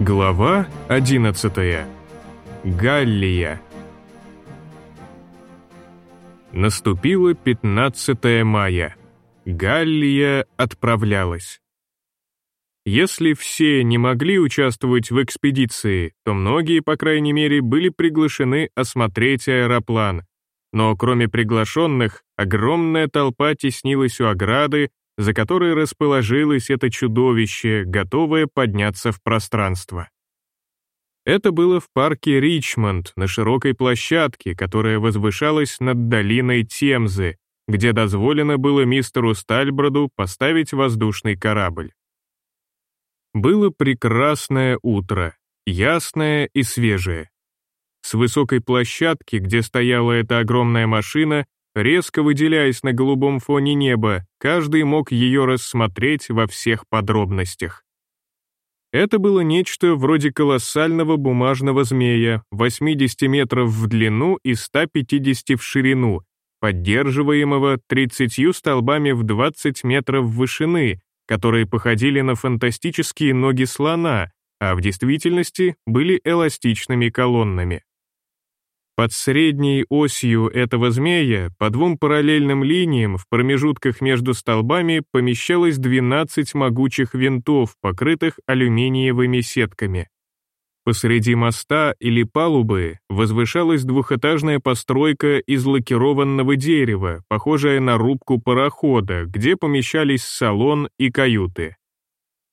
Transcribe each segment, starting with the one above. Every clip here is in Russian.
Глава 11. Галлия. Наступило 15 мая. Галлия отправлялась. Если все не могли участвовать в экспедиции, то многие, по крайней мере, были приглашены осмотреть аэроплан. Но кроме приглашенных, огромная толпа теснилась у ограды, за которой расположилось это чудовище, готовое подняться в пространство. Это было в парке Ричмонд, на широкой площадке, которая возвышалась над долиной Темзы, где дозволено было мистеру Стальброду поставить воздушный корабль. Было прекрасное утро, ясное и свежее. С высокой площадки, где стояла эта огромная машина, Резко выделяясь на голубом фоне неба, каждый мог ее рассмотреть во всех подробностях. Это было нечто вроде колоссального бумажного змея, 80 метров в длину и 150 в ширину, поддерживаемого 30 столбами в 20 метров вышины, которые походили на фантастические ноги слона, а в действительности были эластичными колоннами. Под средней осью этого змея по двум параллельным линиям в промежутках между столбами помещалось 12 могучих винтов, покрытых алюминиевыми сетками. Посреди моста или палубы возвышалась двухэтажная постройка из лакированного дерева, похожая на рубку парохода, где помещались салон и каюты.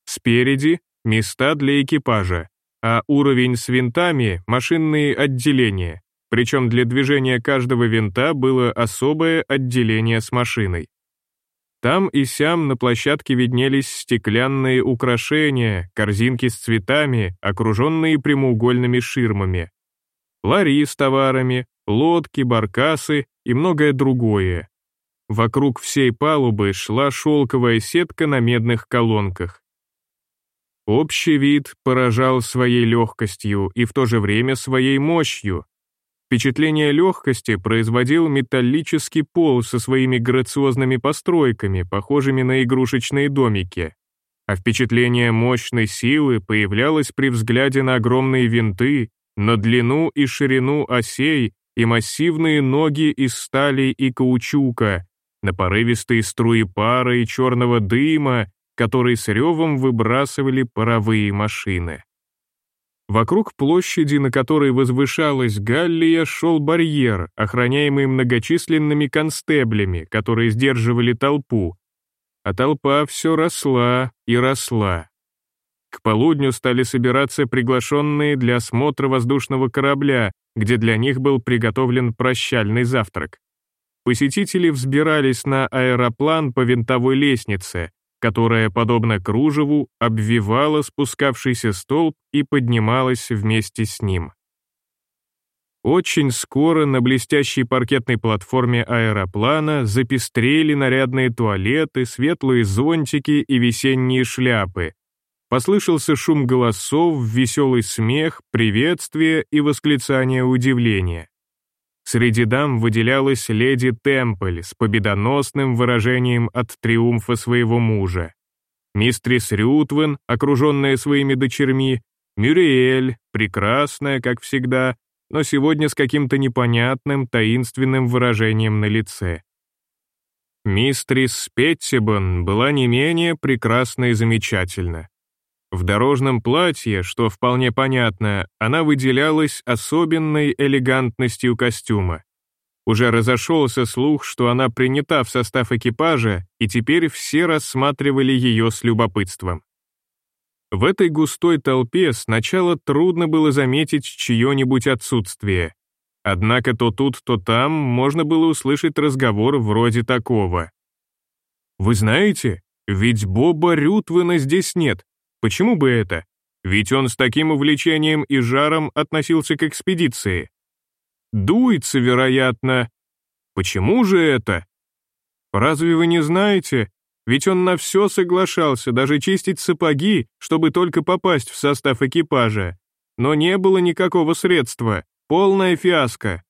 Спереди — места для экипажа, а уровень с винтами — машинные отделения причем для движения каждого винта было особое отделение с машиной. Там и сям на площадке виднелись стеклянные украшения, корзинки с цветами, окруженные прямоугольными ширмами. Лари с товарами, лодки, баркасы и многое другое. Вокруг всей палубы шла шелковая сетка на медных колонках. Общий вид поражал своей легкостью и в то же время своей мощью, Впечатление легкости производил металлический пол со своими грациозными постройками, похожими на игрушечные домики. А впечатление мощной силы появлялось при взгляде на огромные винты, на длину и ширину осей и массивные ноги из стали и каучука, на порывистые струи пара и черного дыма, которые с ревом выбрасывали паровые машины. Вокруг площади, на которой возвышалась Галлия, шел барьер, охраняемый многочисленными констеблями, которые сдерживали толпу. А толпа все росла и росла. К полудню стали собираться приглашенные для осмотра воздушного корабля, где для них был приготовлен прощальный завтрак. Посетители взбирались на аэроплан по винтовой лестнице, которая, подобно кружеву, обвивала спускавшийся столб и поднималась вместе с ним. Очень скоро на блестящей паркетной платформе аэроплана запестрели нарядные туалеты, светлые зонтики и весенние шляпы. Послышался шум голосов, веселый смех, приветствие и восклицание удивления. Среди дам выделялась леди Темпль с победоносным выражением от триумфа своего мужа. Мистрис Рютвен, окруженная своими дочерьми, Мюриэль, прекрасная, как всегда, но сегодня с каким-то непонятным, таинственным выражением на лице. Мистрис Петтибон была не менее прекрасна и замечательна. В дорожном платье, что вполне понятно, она выделялась особенной элегантностью костюма. Уже разошелся слух, что она принята в состав экипажа, и теперь все рассматривали ее с любопытством. В этой густой толпе сначала трудно было заметить чье-нибудь отсутствие. Однако то тут, то там можно было услышать разговор вроде такого. «Вы знаете, ведь Боба Рютвена здесь нет. Почему бы это? Ведь он с таким увлечением и жаром относился к экспедиции. Дуется, вероятно. Почему же это? Разве вы не знаете? Ведь он на все соглашался, даже чистить сапоги, чтобы только попасть в состав экипажа. Но не было никакого средства. Полная фиаско.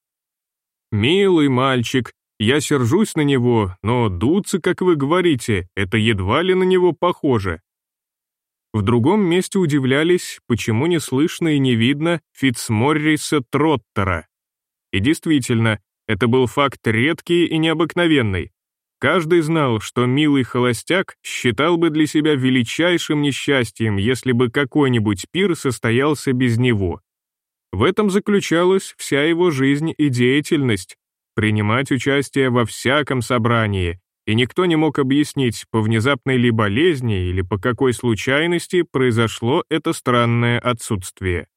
Милый мальчик, я сержусь на него, но дуться, как вы говорите, это едва ли на него похоже. В другом месте удивлялись, почему не слышно и не видно Фитцморриса Троттера. И действительно, это был факт редкий и необыкновенный. Каждый знал, что милый холостяк считал бы для себя величайшим несчастьем, если бы какой-нибудь пир состоялся без него. В этом заключалась вся его жизнь и деятельность — принимать участие во всяком собрании, и никто не мог объяснить, по внезапной ли болезни или по какой случайности произошло это странное отсутствие.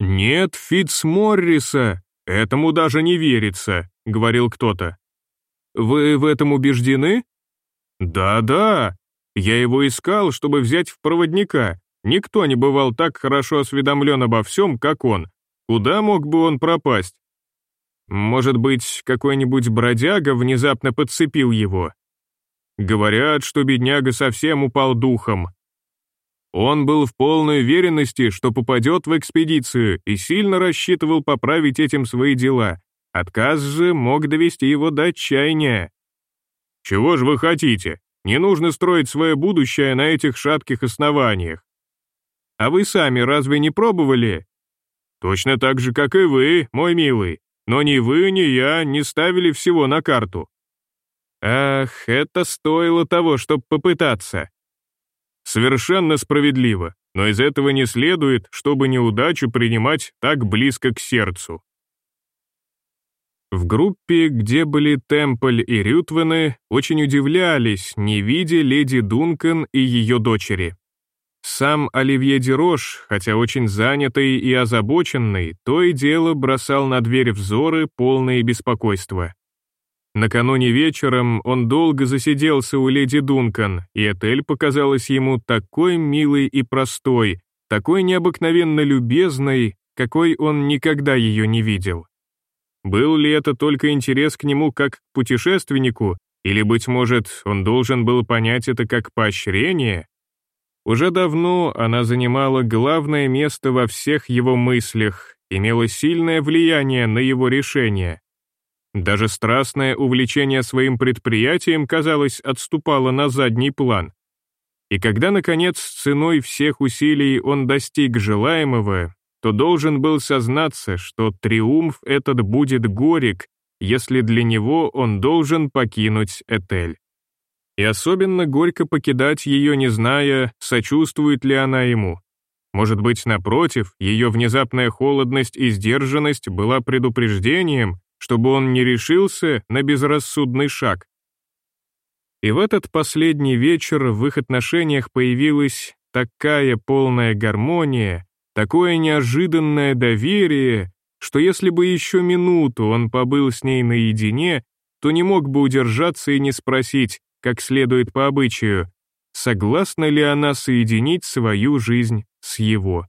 «Нет Фитцморриса, этому даже не верится», — говорил кто-то. «Вы в этом убеждены?» «Да-да, я его искал, чтобы взять в проводника. Никто не бывал так хорошо осведомлен обо всем, как он. Куда мог бы он пропасть? Может быть, какой-нибудь бродяга внезапно подцепил его? Говорят, что бедняга совсем упал духом. Он был в полной уверенности, что попадет в экспедицию и сильно рассчитывал поправить этим свои дела. Отказ же мог довести его до отчаяния. «Чего же вы хотите? Не нужно строить свое будущее на этих шатких основаниях. А вы сами разве не пробовали? Точно так же, как и вы, мой милый. Но ни вы, ни я не ставили всего на карту. Ах, это стоило того, чтобы попытаться. Совершенно справедливо, но из этого не следует, чтобы неудачу принимать так близко к сердцу. В группе, где были Темпль и Рютвены, очень удивлялись, не видя леди Дункан и ее дочери. Сам Оливье Дерош, хотя очень занятый и озабоченный, то и дело бросал на дверь взоры, полные беспокойства. Накануне вечером он долго засиделся у леди Дункан, и Этель показалась ему такой милой и простой, такой необыкновенно любезной, какой он никогда ее не видел. Был ли это только интерес к нему как к путешественнику, или, быть может, он должен был понять это как поощрение? Уже давно она занимала главное место во всех его мыслях, имела сильное влияние на его решения. Даже страстное увлечение своим предприятием, казалось, отступало на задний план. И когда, наконец, ценой всех усилий он достиг желаемого, то должен был сознаться, что триумф этот будет горек, если для него он должен покинуть Этель. И особенно горько покидать ее, не зная, сочувствует ли она ему. Может быть, напротив, ее внезапная холодность и сдержанность была предупреждением, чтобы он не решился на безрассудный шаг. И в этот последний вечер в их отношениях появилась такая полная гармония, такое неожиданное доверие, что если бы еще минуту он побыл с ней наедине, то не мог бы удержаться и не спросить, как следует по обычаю, согласна ли она соединить свою жизнь с его.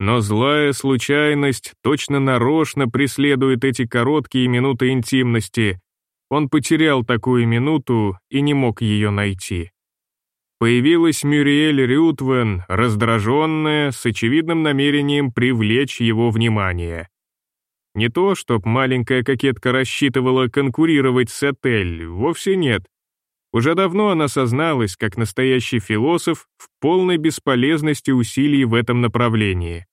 Но злая случайность точно нарочно преследует эти короткие минуты интимности. Он потерял такую минуту и не мог ее найти. Появилась Мюриэль Рютвен, раздраженная, с очевидным намерением привлечь его внимание. Не то, чтоб маленькая кокетка рассчитывала конкурировать с Этель, вовсе нет. Уже давно она созналась, как настоящий философ, в полной бесполезности усилий в этом направлении.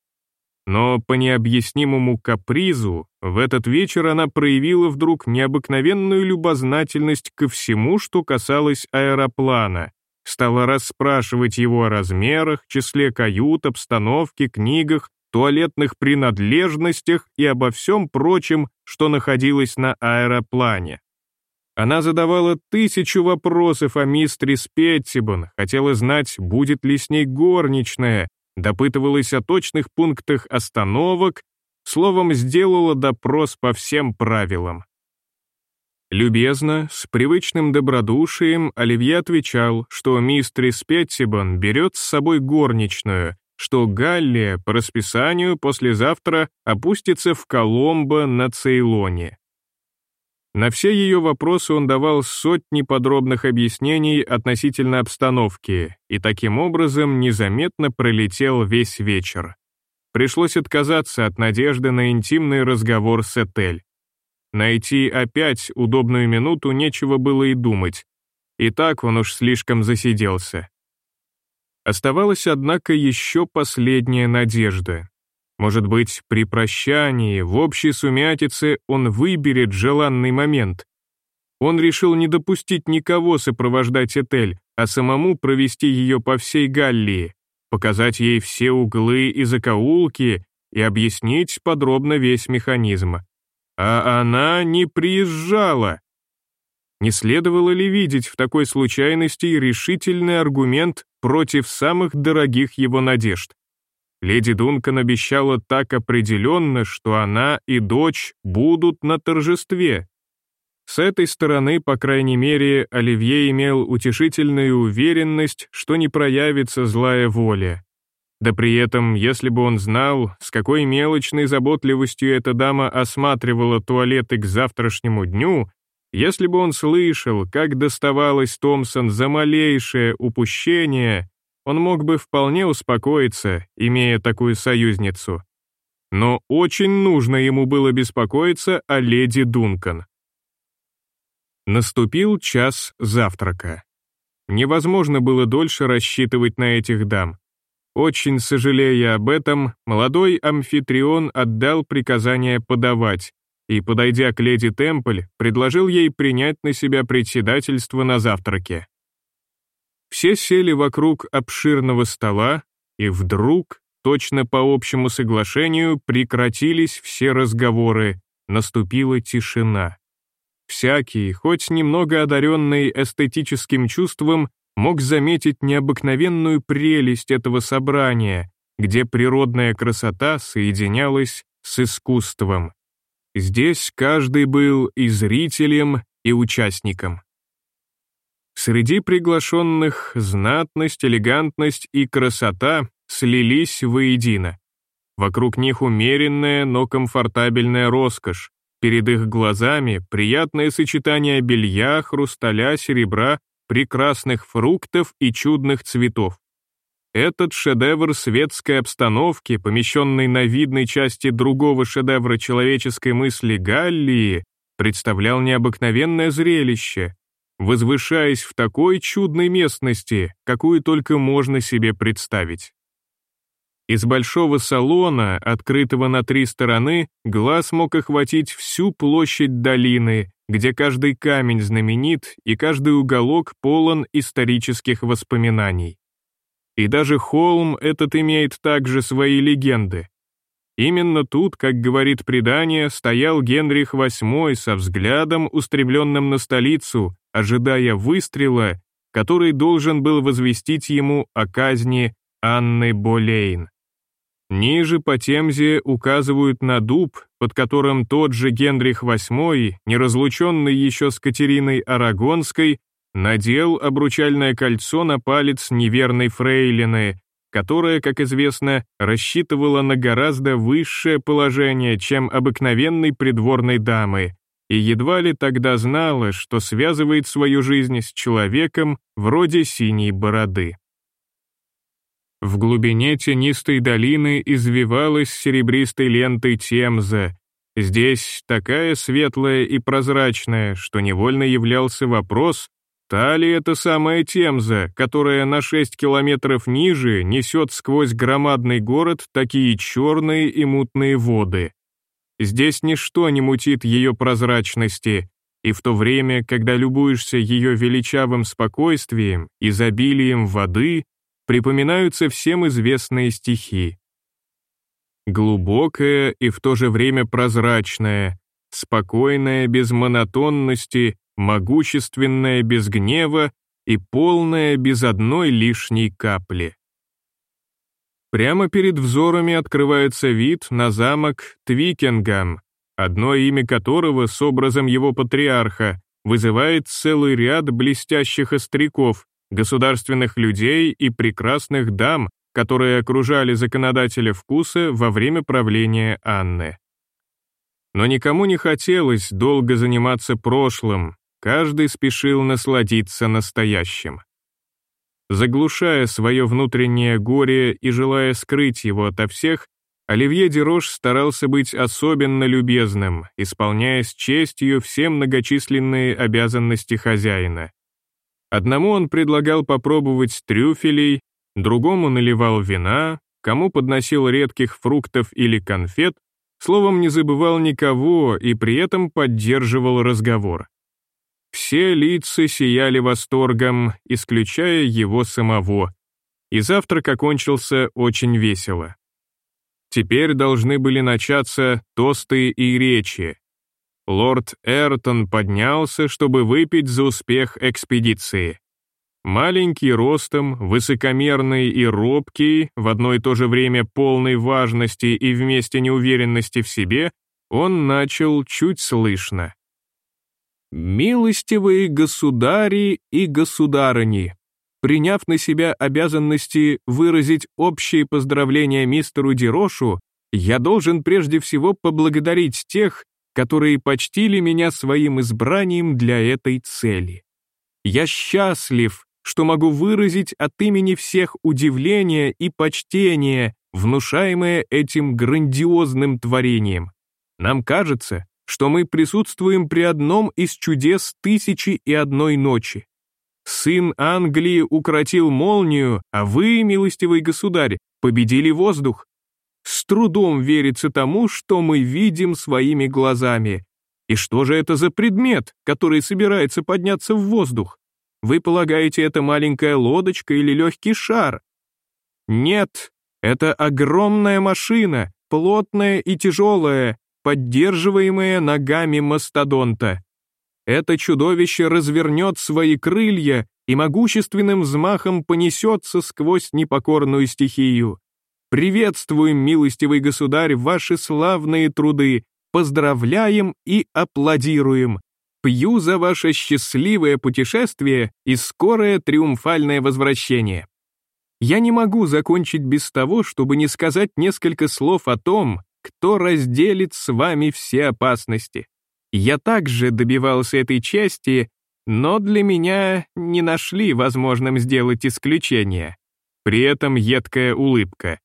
Но по необъяснимому капризу в этот вечер она проявила вдруг необыкновенную любознательность ко всему, что касалось аэроплана, стала расспрашивать его о размерах, числе кают, обстановке, книгах, туалетных принадлежностях и обо всем прочем, что находилось на аэроплане. Она задавала тысячу вопросов о мистере Петтибон, хотела знать, будет ли с ней горничная, допытывалась о точных пунктах остановок, словом, сделала допрос по всем правилам. Любезно, с привычным добродушием Оливье отвечал, что мистер Петтибон берет с собой горничную, что Галлия по расписанию послезавтра опустится в Коломбо на Цейлоне. На все ее вопросы он давал сотни подробных объяснений относительно обстановки, и таким образом незаметно пролетел весь вечер. Пришлось отказаться от надежды на интимный разговор с Этель. Найти опять удобную минуту нечего было и думать. И так он уж слишком засиделся. Оставалась, однако, еще последняя надежда. Может быть, при прощании, в общей сумятице он выберет желанный момент. Он решил не допустить никого сопровождать Этель, а самому провести ее по всей Галлии, показать ей все углы и закоулки и объяснить подробно весь механизм. А она не приезжала. Не следовало ли видеть в такой случайности решительный аргумент против самых дорогих его надежд? Леди Дункан обещала так определенно, что она и дочь будут на торжестве. С этой стороны, по крайней мере, Оливье имел утешительную уверенность, что не проявится злая воля. Да при этом, если бы он знал, с какой мелочной заботливостью эта дама осматривала туалеты к завтрашнему дню, если бы он слышал, как доставалось Томпсон за малейшее упущение, он мог бы вполне успокоиться, имея такую союзницу. Но очень нужно ему было беспокоиться о леди Дункан. Наступил час завтрака. Невозможно было дольше рассчитывать на этих дам. Очень сожалея об этом, молодой амфитрион отдал приказание подавать и, подойдя к леди Темпль, предложил ей принять на себя председательство на завтраке. Все сели вокруг обширного стола, и вдруг, точно по общему соглашению, прекратились все разговоры, наступила тишина. Всякий, хоть немного одаренный эстетическим чувством, мог заметить необыкновенную прелесть этого собрания, где природная красота соединялась с искусством. Здесь каждый был и зрителем, и участником. Среди приглашенных знатность, элегантность и красота слились воедино. Вокруг них умеренная, но комфортабельная роскошь. Перед их глазами приятное сочетание белья, хрусталя, серебра, прекрасных фруктов и чудных цветов. Этот шедевр светской обстановки, помещенный на видной части другого шедевра человеческой мысли Галлии, представлял необыкновенное зрелище, возвышаясь в такой чудной местности, какую только можно себе представить. Из большого салона, открытого на три стороны, глаз мог охватить всю площадь долины, где каждый камень знаменит и каждый уголок полон исторических воспоминаний. И даже холм этот имеет также свои легенды. Именно тут, как говорит предание, стоял Генрих VIII со взглядом, устремленным на столицу, ожидая выстрела, который должен был возвестить ему о казни Анны Болейн. Ниже по Темзе указывают на дуб, под которым тот же Генрих VIII, неразлученный еще с Катериной Арагонской, надел обручальное кольцо на палец неверной фрейлины, которая, как известно, рассчитывала на гораздо высшее положение, чем обыкновенной придворной дамы, и едва ли тогда знала, что связывает свою жизнь с человеком вроде синей бороды. В глубине тенистой долины извивалась серебристой лентой Темза, здесь такая светлая и прозрачная, что невольно являлся вопрос, Та ли это самая Темза, которая на 6 километров ниже несет сквозь громадный город такие черные и мутные воды? Здесь ничто не мутит ее прозрачности, и в то время, когда любуешься ее величавым спокойствием, изобилием воды, припоминаются всем известные стихи. Глубокая и в то же время прозрачная, спокойная без монотонности, могущественная без гнева и полная без одной лишней капли. Прямо перед взорами открывается вид на замок Твикенгам, одно имя которого с образом его патриарха вызывает целый ряд блестящих остряков, государственных людей и прекрасных дам, которые окружали законодателя вкуса во время правления Анны. Но никому не хотелось долго заниматься прошлым, Каждый спешил насладиться настоящим. Заглушая свое внутреннее горе и желая скрыть его ото всех, Оливье Дерош старался быть особенно любезным, исполняя с честью все многочисленные обязанности хозяина. Одному он предлагал попробовать трюфелей, другому наливал вина, кому подносил редких фруктов или конфет, словом, не забывал никого и при этом поддерживал разговор. Все лица сияли восторгом, исключая его самого, и завтрак окончился очень весело. Теперь должны были начаться тосты и речи. Лорд Эртон поднялся, чтобы выпить за успех экспедиции. Маленький ростом, высокомерный и робкий, в одно и то же время полной важности и вместе неуверенности в себе, он начал чуть слышно. «Милостивые государи и государыни, приняв на себя обязанности выразить общие поздравления мистеру Дирошу, я должен прежде всего поблагодарить тех, которые почтили меня своим избранием для этой цели. Я счастлив, что могу выразить от имени всех удивление и почтение, внушаемое этим грандиозным творением. Нам кажется, что мы присутствуем при одном из чудес тысячи и одной ночи. Сын Англии укротил молнию, а вы, милостивый государь, победили воздух. С трудом верится тому, что мы видим своими глазами. И что же это за предмет, который собирается подняться в воздух? Вы полагаете, это маленькая лодочка или легкий шар? Нет, это огромная машина, плотная и тяжелая, поддерживаемая ногами мастодонта. Это чудовище развернет свои крылья и могущественным взмахом понесется сквозь непокорную стихию. Приветствуем, милостивый государь, ваши славные труды, поздравляем и аплодируем. Пью за ваше счастливое путешествие и скорое триумфальное возвращение. Я не могу закончить без того, чтобы не сказать несколько слов о том, кто разделит с вами все опасности. Я также добивался этой части, но для меня не нашли возможным сделать исключение. При этом едкая улыбка.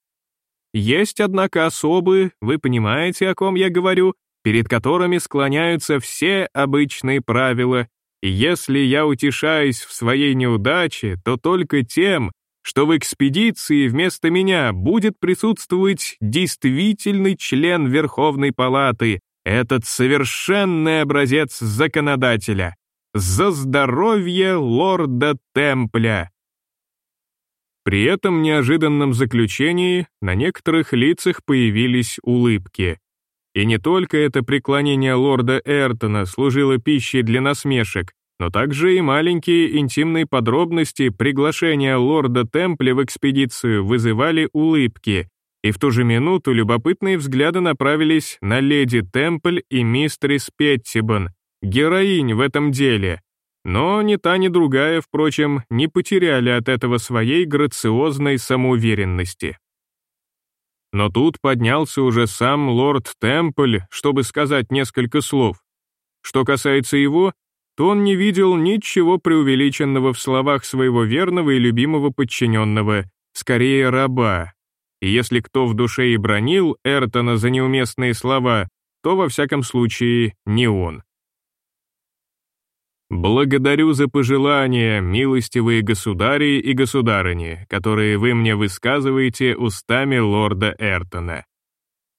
Есть, однако, особы, вы понимаете, о ком я говорю, перед которыми склоняются все обычные правила, и если я утешаюсь в своей неудаче, то только тем, что в экспедиции вместо меня будет присутствовать действительный член Верховной Палаты, этот совершенный образец законодателя. За здоровье лорда Темпля! При этом неожиданном заключении на некоторых лицах появились улыбки. И не только это преклонение лорда Эртона служило пищей для насмешек, но также и маленькие интимные подробности приглашения лорда Темпля в экспедицию вызывали улыбки, и в ту же минуту любопытные взгляды направились на леди Темпль и мистерис Петтибон, героинь в этом деле. Но ни та, ни другая, впрочем, не потеряли от этого своей грациозной самоуверенности. Но тут поднялся уже сам лорд Темпль, чтобы сказать несколько слов. Что касается его, то он не видел ничего преувеличенного в словах своего верного и любимого подчиненного, скорее раба. И если кто в душе и бронил Эртона за неуместные слова, то во всяком случае не он. «Благодарю за пожелания, милостивые государи и государыни, которые вы мне высказываете устами лорда Эртона.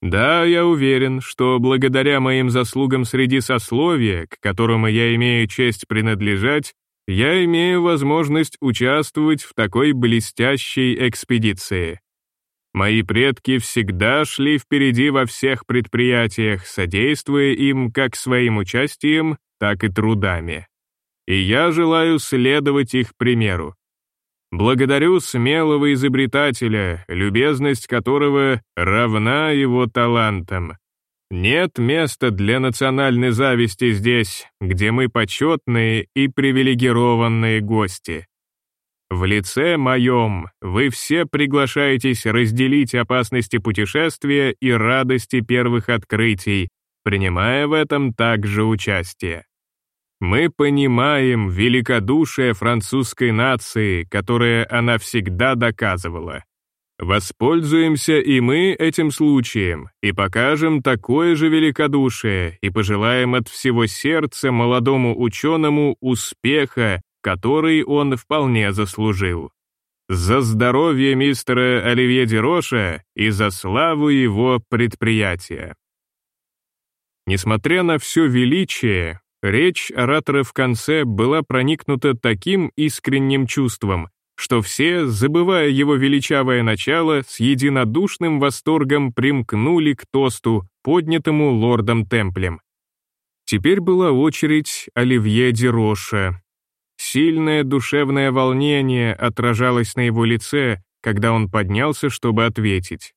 Да, я уверен, что благодаря моим заслугам среди сословия, к которому я имею честь принадлежать, я имею возможность участвовать в такой блестящей экспедиции. Мои предки всегда шли впереди во всех предприятиях, содействуя им как своим участием, так и трудами и я желаю следовать их примеру. Благодарю смелого изобретателя, любезность которого равна его талантам. Нет места для национальной зависти здесь, где мы почетные и привилегированные гости. В лице моем вы все приглашаетесь разделить опасности путешествия и радости первых открытий, принимая в этом также участие. Мы понимаем великодушие французской нации, которое она всегда доказывала. Воспользуемся и мы этим случаем и покажем такое же великодушие и пожелаем от всего сердца молодому ученому успеха, который он вполне заслужил. За здоровье мистера Оливье Дероша и за славу его предприятия. Несмотря на все величие, речь оратора в конце была проникнута таким искренним чувством, что все, забывая его величавое начало, с единодушным восторгом примкнули к тосту, поднятому лордом Темплем. Теперь была очередь Оливье Дероша. Сильное душевное волнение отражалось на его лице, когда он поднялся, чтобы ответить.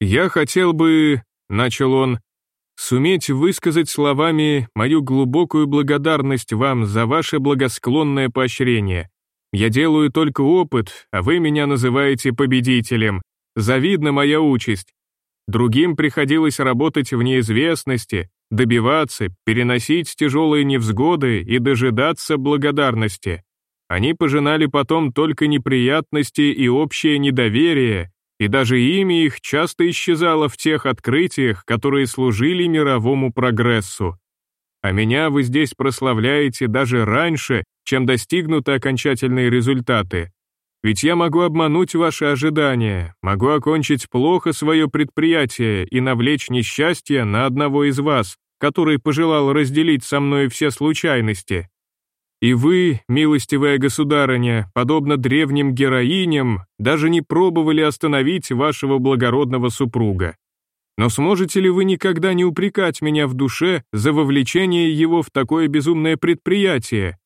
«Я хотел бы», — начал он, — «суметь высказать словами мою глубокую благодарность вам за ваше благосклонное поощрение. Я делаю только опыт, а вы меня называете победителем. Завидна моя участь. Другим приходилось работать в неизвестности, добиваться, переносить тяжелые невзгоды и дожидаться благодарности. Они пожинали потом только неприятности и общее недоверие, и даже имя их часто исчезало в тех открытиях, которые служили мировому прогрессу. А меня вы здесь прославляете даже раньше, чем достигнуты окончательные результаты. Ведь я могу обмануть ваши ожидания, могу окончить плохо свое предприятие и навлечь несчастье на одного из вас, который пожелал разделить со мной все случайности. И вы, милостивая государыня, подобно древним героиням, даже не пробовали остановить вашего благородного супруга. Но сможете ли вы никогда не упрекать меня в душе за вовлечение его в такое безумное предприятие,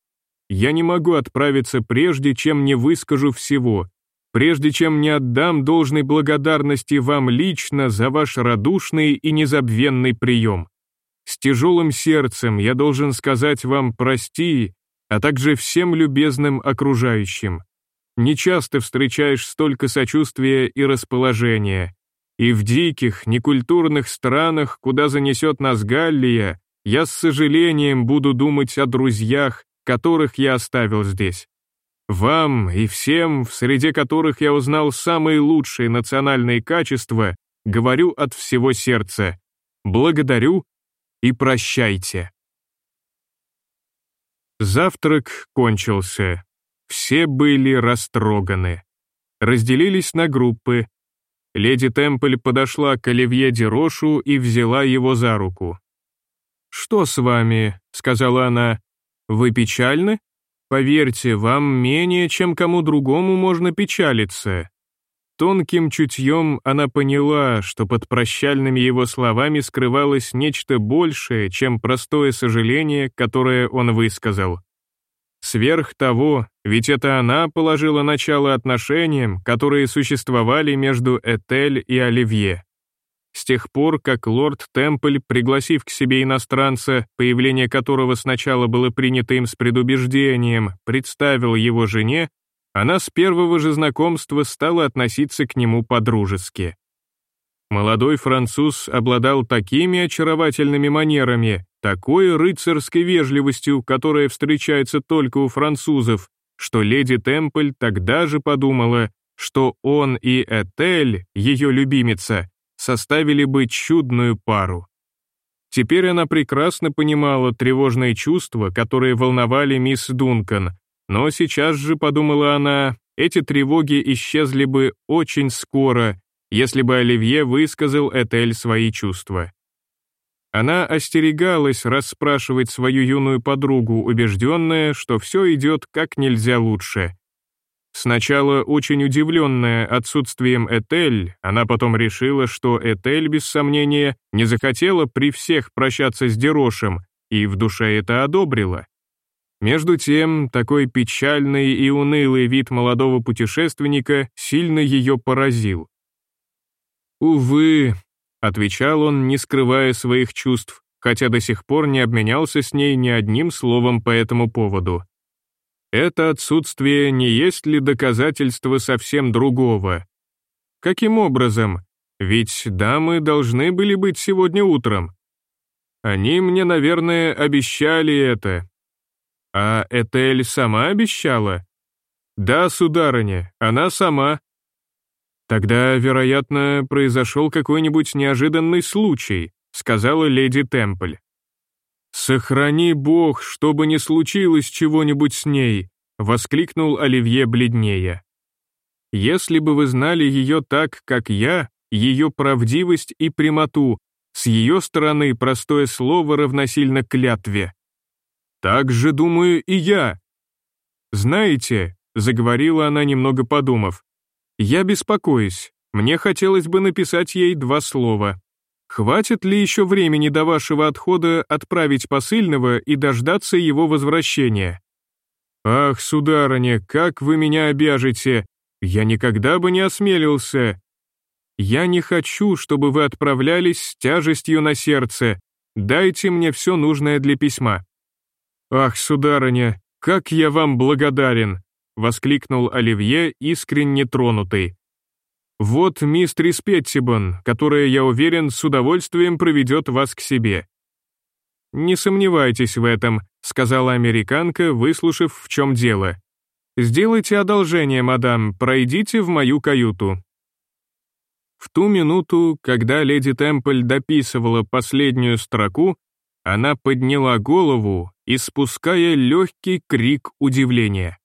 я не могу отправиться прежде, чем не выскажу всего, прежде чем не отдам должной благодарности вам лично за ваш радушный и незабвенный прием. С тяжелым сердцем я должен сказать вам «прости», а также всем любезным окружающим. Не часто встречаешь столько сочувствия и расположения. И в диких, некультурных странах, куда занесет нас Галлия, я с сожалением буду думать о друзьях, которых я оставил здесь. Вам и всем, в среде которых я узнал самые лучшие национальные качества, говорю от всего сердца. Благодарю и прощайте. Завтрак кончился. Все были растроганы. Разделились на группы. Леди Темпль подошла к Оливье Дерошу и взяла его за руку. «Что с вами?» — сказала она. Вы печальны? Поверьте, вам менее, чем кому другому можно печалиться. Тонким чутьем она поняла, что под прощальными его словами скрывалось нечто большее, чем простое сожаление, которое он высказал. Сверх того, ведь это она положила начало отношениям, которые существовали между Этель и Оливье. С тех пор, как лорд Темпль, пригласив к себе иностранца, появление которого сначала было принято им с предубеждением, представил его жене, она с первого же знакомства стала относиться к нему по-дружески. Молодой француз обладал такими очаровательными манерами, такой рыцарской вежливостью, которая встречается только у французов, что леди Темпль тогда же подумала, что он и Этель, ее любимица, составили бы чудную пару. Теперь она прекрасно понимала тревожные чувства, которые волновали мисс Дункан, но сейчас же, подумала она, эти тревоги исчезли бы очень скоро, если бы Оливье высказал Этель свои чувства. Она остерегалась расспрашивать свою юную подругу, убежденная, что все идет как нельзя лучше, Сначала очень удивленная отсутствием Этель, она потом решила, что Этель, без сомнения, не захотела при всех прощаться с Дерошем, и в душе это одобрила. Между тем, такой печальный и унылый вид молодого путешественника сильно ее поразил. «Увы», — отвечал он, не скрывая своих чувств, хотя до сих пор не обменялся с ней ни одним словом по этому поводу. Это отсутствие не есть ли доказательство совсем другого? Каким образом? Ведь дамы должны были быть сегодня утром. Они мне, наверное, обещали это. А Этель сама обещала? Да, сударыня, она сама. Тогда, вероятно, произошел какой-нибудь неожиданный случай, сказала леди Темпль. Сохрани Бог, чтобы не случилось чего-нибудь с ней. воскликнул Оливье бледнее. «Если бы вы знали ее так, как я, ее правдивость и прямоту, с ее стороны простое слово равносильно клятве. Так же думаю и я. Знаете, заговорила она немного подумав, я беспокоюсь, мне хотелось бы написать ей два слова. Хватит ли еще времени до вашего отхода отправить посыльного и дождаться его возвращения? Ах, сударыня, как вы меня обяжете! Я никогда бы не осмелился. Я не хочу, чтобы вы отправлялись с тяжестью на сердце. Дайте мне все нужное для письма. Ах, сударыня, как я вам благодарен! воскликнул Оливье, искренне тронутый. «Вот мистерис Петтибон, которая, я уверен, с удовольствием проведет вас к себе». «Не сомневайтесь в этом», — сказала американка, выслушав, в чем дело. «Сделайте одолжение, мадам, пройдите в мою каюту». В ту минуту, когда леди Темпль дописывала последнюю строку, она подняла голову, испуская легкий крик удивления.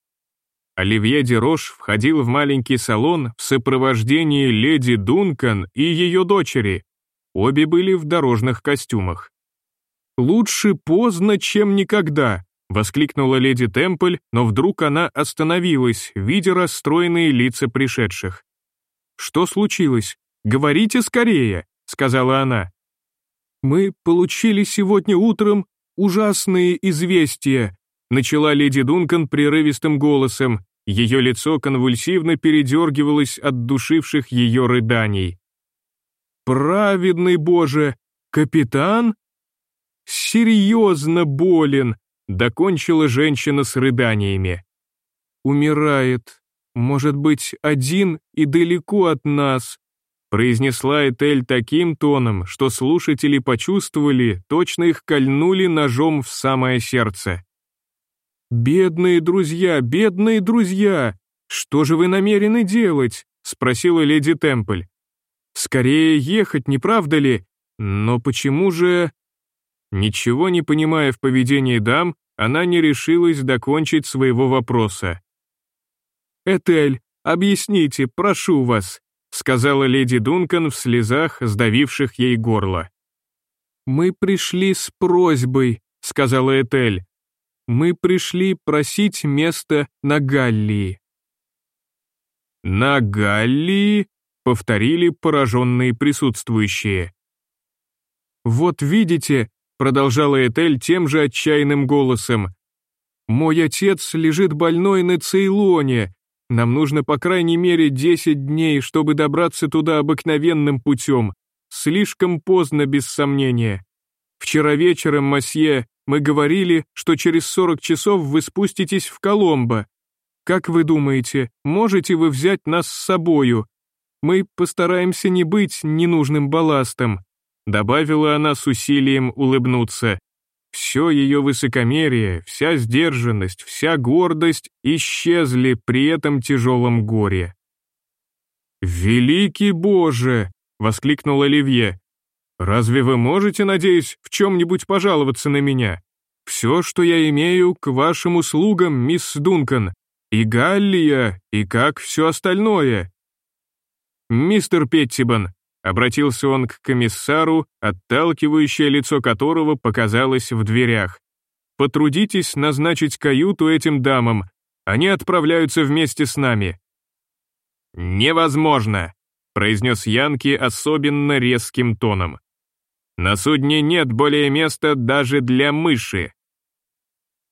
Оливье Дерош входил в маленький салон в сопровождении леди Дункан и ее дочери. Обе были в дорожных костюмах. «Лучше поздно, чем никогда», — воскликнула леди Темпль, но вдруг она остановилась, видя расстроенные лица пришедших. «Что случилось? Говорите скорее», — сказала она. «Мы получили сегодня утром ужасные известия», начала леди Дункан прерывистым голосом, ее лицо конвульсивно передергивалось от душивших ее рыданий. «Праведный Боже! Капитан?» «Серьезно болен!» — докончила женщина с рыданиями. «Умирает. Может быть, один и далеко от нас», произнесла Этель таким тоном, что слушатели почувствовали, точно их кольнули ножом в самое сердце. «Бедные друзья, бедные друзья! Что же вы намерены делать?» — спросила леди Темпль. «Скорее ехать, не правда ли? Но почему же...» Ничего не понимая в поведении дам, она не решилась докончить своего вопроса. «Этель, объясните, прошу вас», — сказала леди Дункан в слезах, сдавивших ей горло. «Мы пришли с просьбой», — сказала Этель мы пришли просить место на Галлии». «На Галлии?» — повторили пораженные присутствующие. «Вот видите», — продолжала Этель тем же отчаянным голосом, «мой отец лежит больной на Цейлоне. Нам нужно по крайней мере 10 дней, чтобы добраться туда обыкновенным путем. Слишком поздно, без сомнения. Вчера вечером, масье, мы говорили, что через 40 часов вы спуститесь в Коломбо. Как вы думаете, можете вы взять нас с собою? Мы постараемся не быть ненужным балластом», добавила она с усилием улыбнуться. Все ее высокомерие, вся сдержанность, вся гордость исчезли при этом тяжелом горе. «Великий Боже!» — воскликнул Оливье. Разве вы можете, надеюсь, в чем-нибудь пожаловаться на меня? Все, что я имею, к вашим услугам, мисс Дункан, и Галлия, и как все остальное. Мистер Петтибан, обратился он к комиссару, отталкивающее лицо которого показалось в дверях. Потрудитесь назначить каюту этим дамам, они отправляются вместе с нами. Невозможно, произнес Янки особенно резким тоном. На судне нет более места даже для мыши.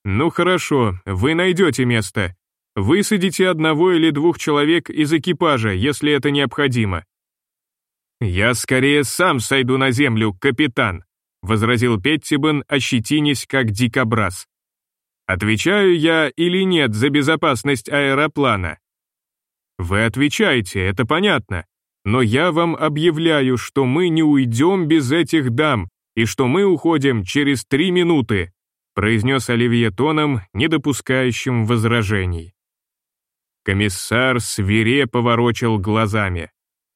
Ну хорошо, вы найдете место. Высадите одного или двух человек из экипажа, если это необходимо. Я скорее сам сойду на землю, капитан, возразил Петтибен, ощетинясь как дикобраз. Отвечаю я или нет за безопасность аэроплана? Вы отвечаете, это понятно. Но я вам объявляю, что мы не уйдем без этих дам, и что мы уходим через три минуты», произнес Оливье тоном, не допускающим возражений. Комиссар свирепо ворочал глазами.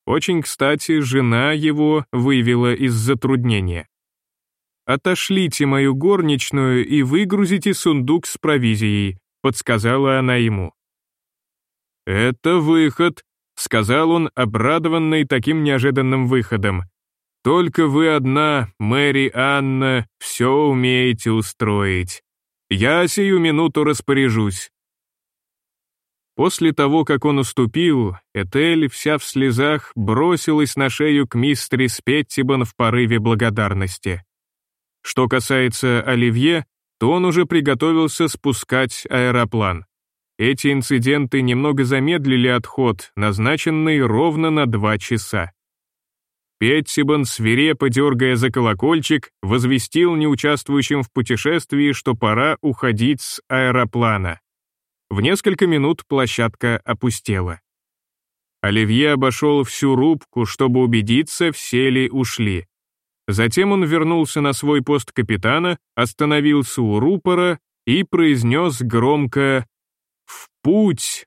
Очень кстати, жена его вывела из затруднения. «Отошлите мою горничную и выгрузите сундук с провизией», подсказала она ему. «Это выход», — сказал он, обрадованный таким неожиданным выходом. «Только вы одна, Мэри Анна, все умеете устроить. Я сию минуту распоряжусь». После того, как он уступил, Этель, вся в слезах, бросилась на шею к мистерис Петтибан в порыве благодарности. Что касается Оливье, то он уже приготовился спускать аэроплан. Эти инциденты немного замедлили отход, назначенный ровно на два часа. Петтибан, свирепо дергая за колокольчик, возвестил неучаствующим в путешествии, что пора уходить с аэроплана. В несколько минут площадка опустела. Оливье обошел всю рубку, чтобы убедиться, все ли ушли. Затем он вернулся на свой пост капитана, остановился у рупора и произнес громко «В путь!».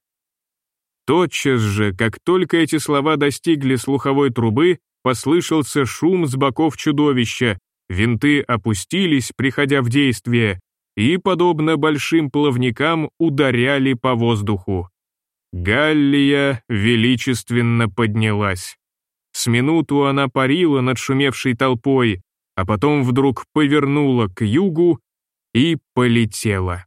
Тотчас же, как только эти слова достигли слуховой трубы, послышался шум с боков чудовища, винты опустились, приходя в действие, и, подобно большим плавникам, ударяли по воздуху. Галлия величественно поднялась. С минуту она парила над шумевшей толпой, а потом вдруг повернула к югу и полетела.